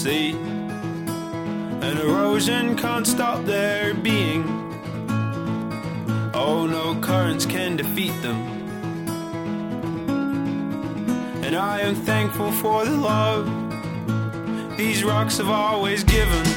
sea. And erosion can't stop their being. Oh, no currents can defeat them. And I am thankful for the love these rocks have always given.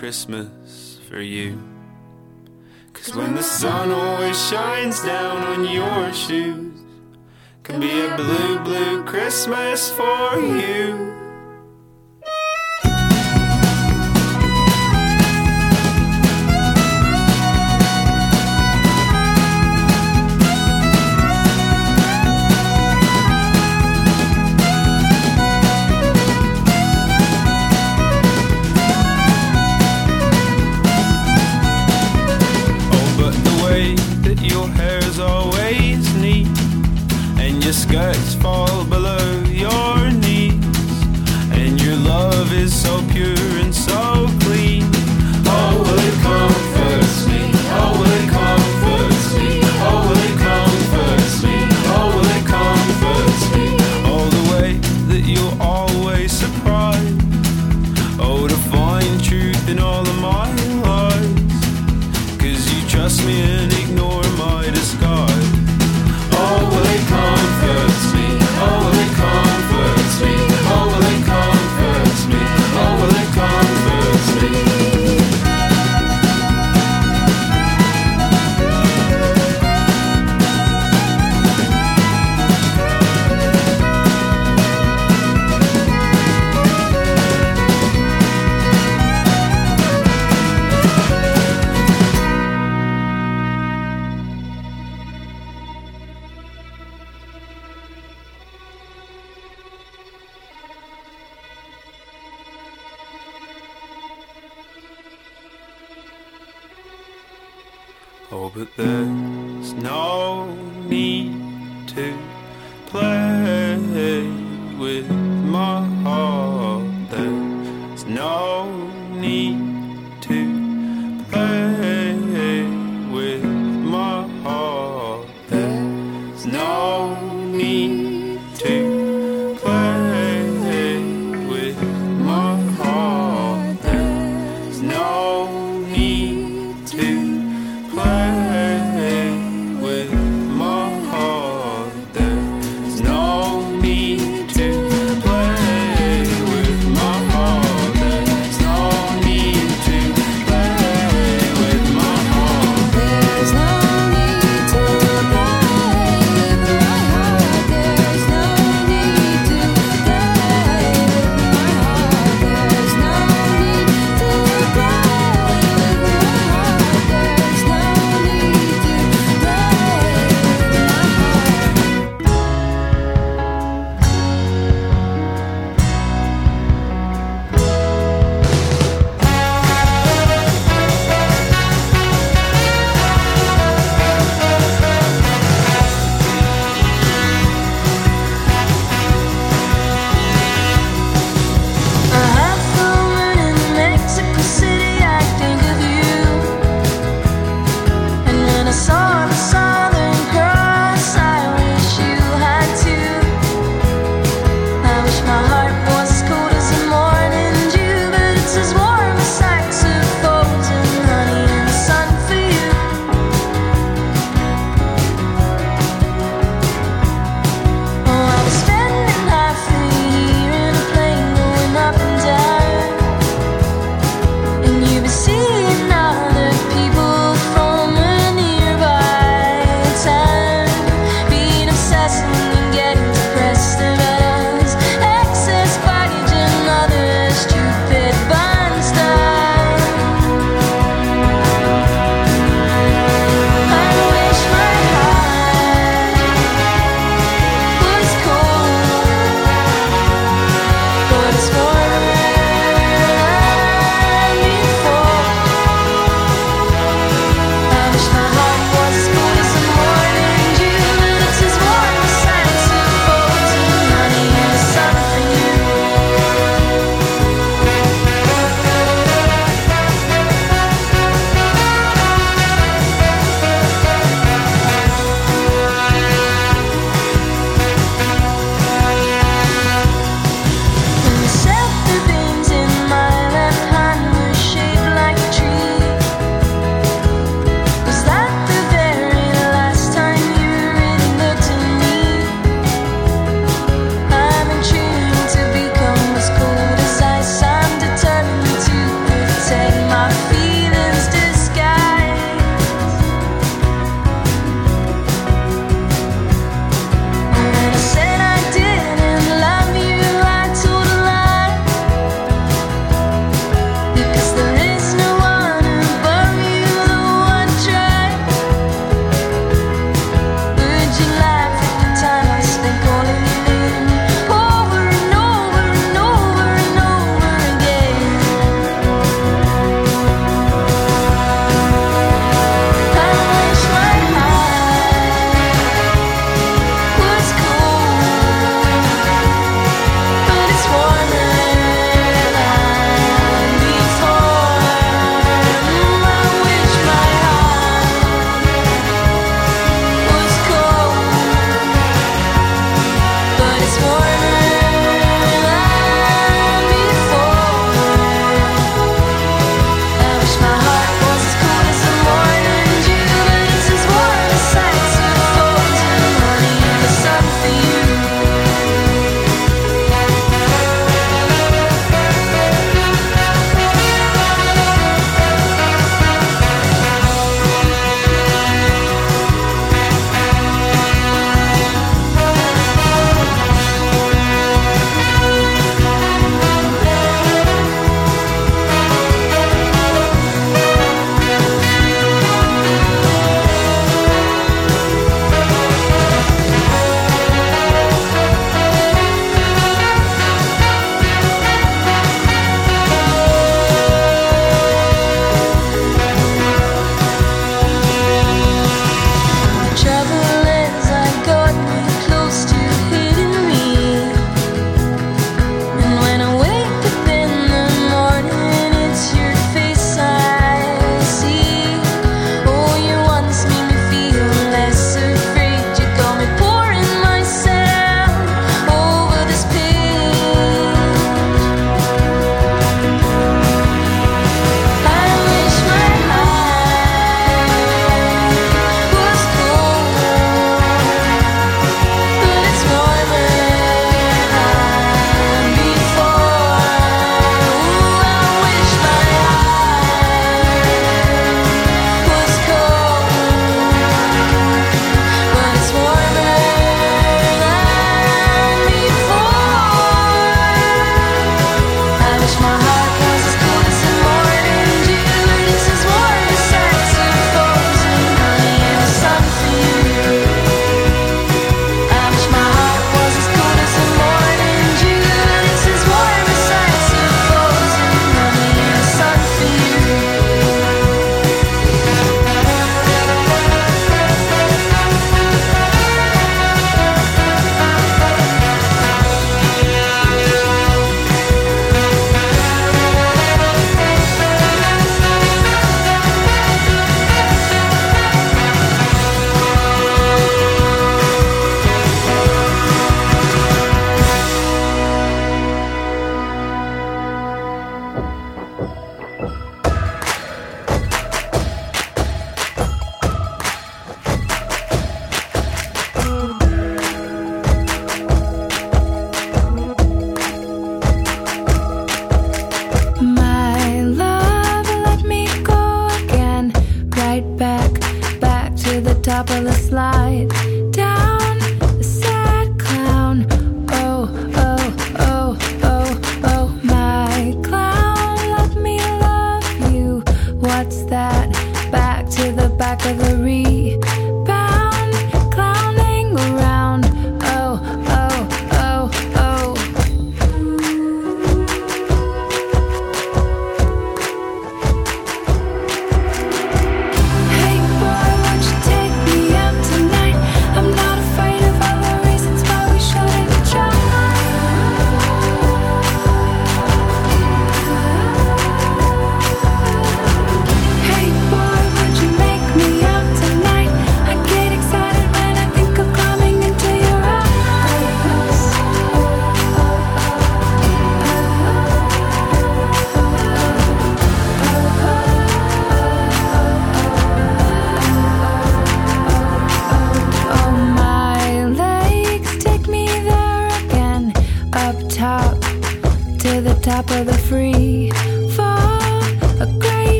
Christmas for you. Cause when the sun always shines down on your shoes, can be a blue, blue Christmas for you. your skirts fall below your knees, and your love is so pure.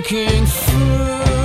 Breaking through.